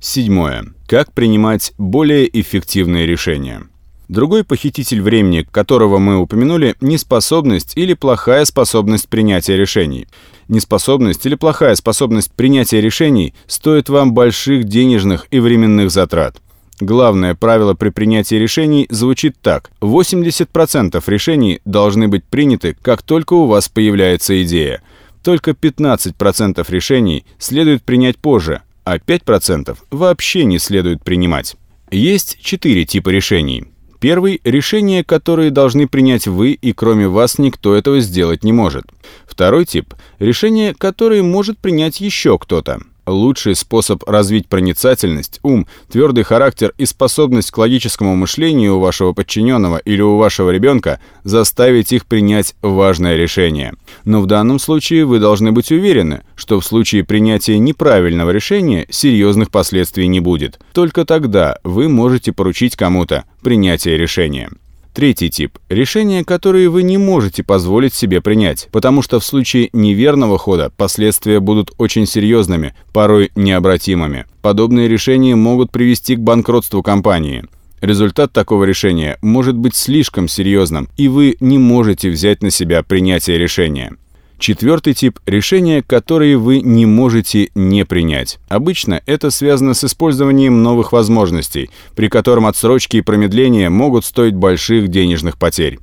Седьмое. Как принимать более эффективные решения. Другой похититель времени, которого мы упомянули, неспособность или плохая способность принятия решений. Неспособность или плохая способность принятия решений стоит вам больших денежных и временных затрат. Главное правило при принятии решений звучит так. 80% решений должны быть приняты, как только у вас появляется идея. Только 15% решений следует принять позже, а 5% вообще не следует принимать. Есть четыре типа решений. Первый – решения, которые должны принять вы, и кроме вас никто этого сделать не может. Второй тип – решения, которые может принять еще кто-то. Лучший способ развить проницательность, ум, твердый характер и способность к логическому мышлению у вашего подчиненного или у вашего ребенка – заставить их принять важное решение. Но в данном случае вы должны быть уверены, что в случае принятия неправильного решения серьезных последствий не будет. Только тогда вы можете поручить кому-то принятие решения. Третий тип – решения, которые вы не можете позволить себе принять, потому что в случае неверного хода последствия будут очень серьезными, порой необратимыми. Подобные решения могут привести к банкротству компании. Результат такого решения может быть слишком серьезным, и вы не можете взять на себя принятие решения. Четвертый тип – решения, которые вы не можете не принять. Обычно это связано с использованием новых возможностей, при котором отсрочки и промедления могут стоить больших денежных потерь.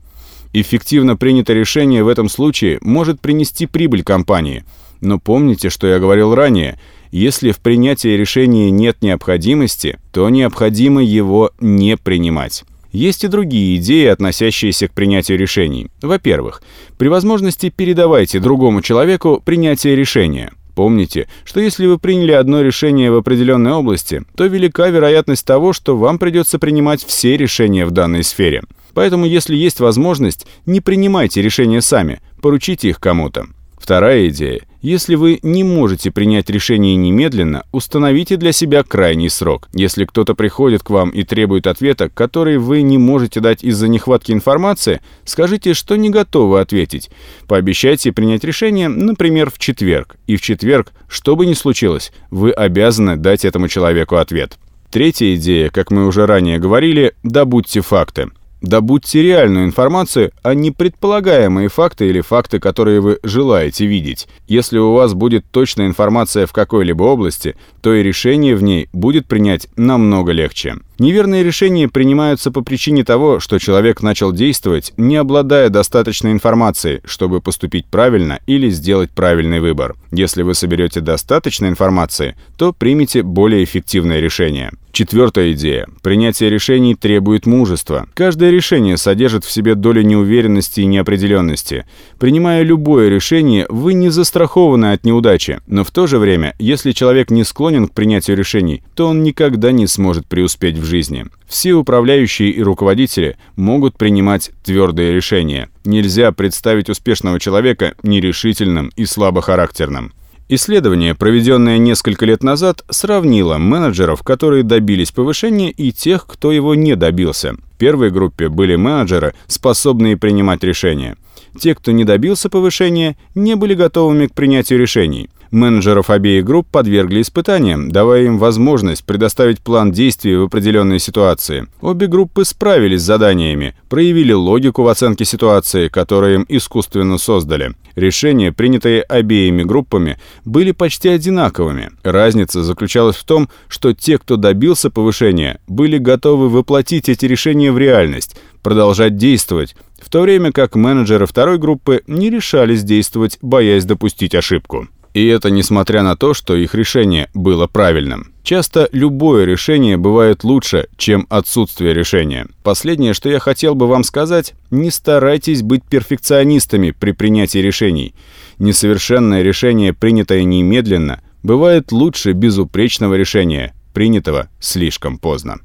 Эффективно принятое решение в этом случае может принести прибыль компании. Но помните, что я говорил ранее, если в принятии решения нет необходимости, то необходимо его не принимать. Есть и другие идеи, относящиеся к принятию решений. Во-первых, при возможности передавайте другому человеку принятие решения. Помните, что если вы приняли одно решение в определенной области, то велика вероятность того, что вам придется принимать все решения в данной сфере. Поэтому, если есть возможность, не принимайте решения сами, поручите их кому-то. Вторая идея. Если вы не можете принять решение немедленно, установите для себя крайний срок. Если кто-то приходит к вам и требует ответа, который вы не можете дать из-за нехватки информации, скажите, что не готовы ответить. Пообещайте принять решение, например, в четверг. И в четверг, что бы ни случилось, вы обязаны дать этому человеку ответ. Третья идея, как мы уже ранее говорили, добудьте факты. Добудьте реальную информацию, а не предполагаемые факты или факты, которые вы желаете видеть. Если у вас будет точная информация в какой-либо области, то и решение в ней будет принять намного легче. Неверные решения принимаются по причине того, что человек начал действовать, не обладая достаточной информацией, чтобы поступить правильно или сделать правильный выбор. Если вы соберете достаточно информации, то примите более эффективное решение. Четвертая идея. Принятие решений требует мужества. Каждое решение содержит в себе долю неуверенности и неопределенности. Принимая любое решение, вы не застрахованы от неудачи. Но в то же время, если человек не склонен к принятию решений, то он никогда не сможет преуспеть в жизни. Все управляющие и руководители могут принимать твердые решения. Нельзя представить успешного человека нерешительным и слабохарактерным. Исследование, проведенное несколько лет назад, сравнило менеджеров, которые добились повышения, и тех, кто его не добился. В первой группе были менеджеры, способные принимать решения. Те, кто не добился повышения, не были готовыми к принятию решений. Менеджеров обеих групп подвергли испытаниям, давая им возможность предоставить план действий в определенной ситуации. Обе группы справились с заданиями, проявили логику в оценке ситуации, которую им искусственно создали. Решения, принятые обеими группами, были почти одинаковыми. Разница заключалась в том, что те, кто добился повышения, были готовы воплотить эти решения в реальность, продолжать действовать, в то время как менеджеры второй группы не решались действовать, боясь допустить ошибку. И это несмотря на то, что их решение было правильным. Часто любое решение бывает лучше, чем отсутствие решения. Последнее, что я хотел бы вам сказать, не старайтесь быть перфекционистами при принятии решений. Несовершенное решение, принятое немедленно, бывает лучше безупречного решения, принятого слишком поздно.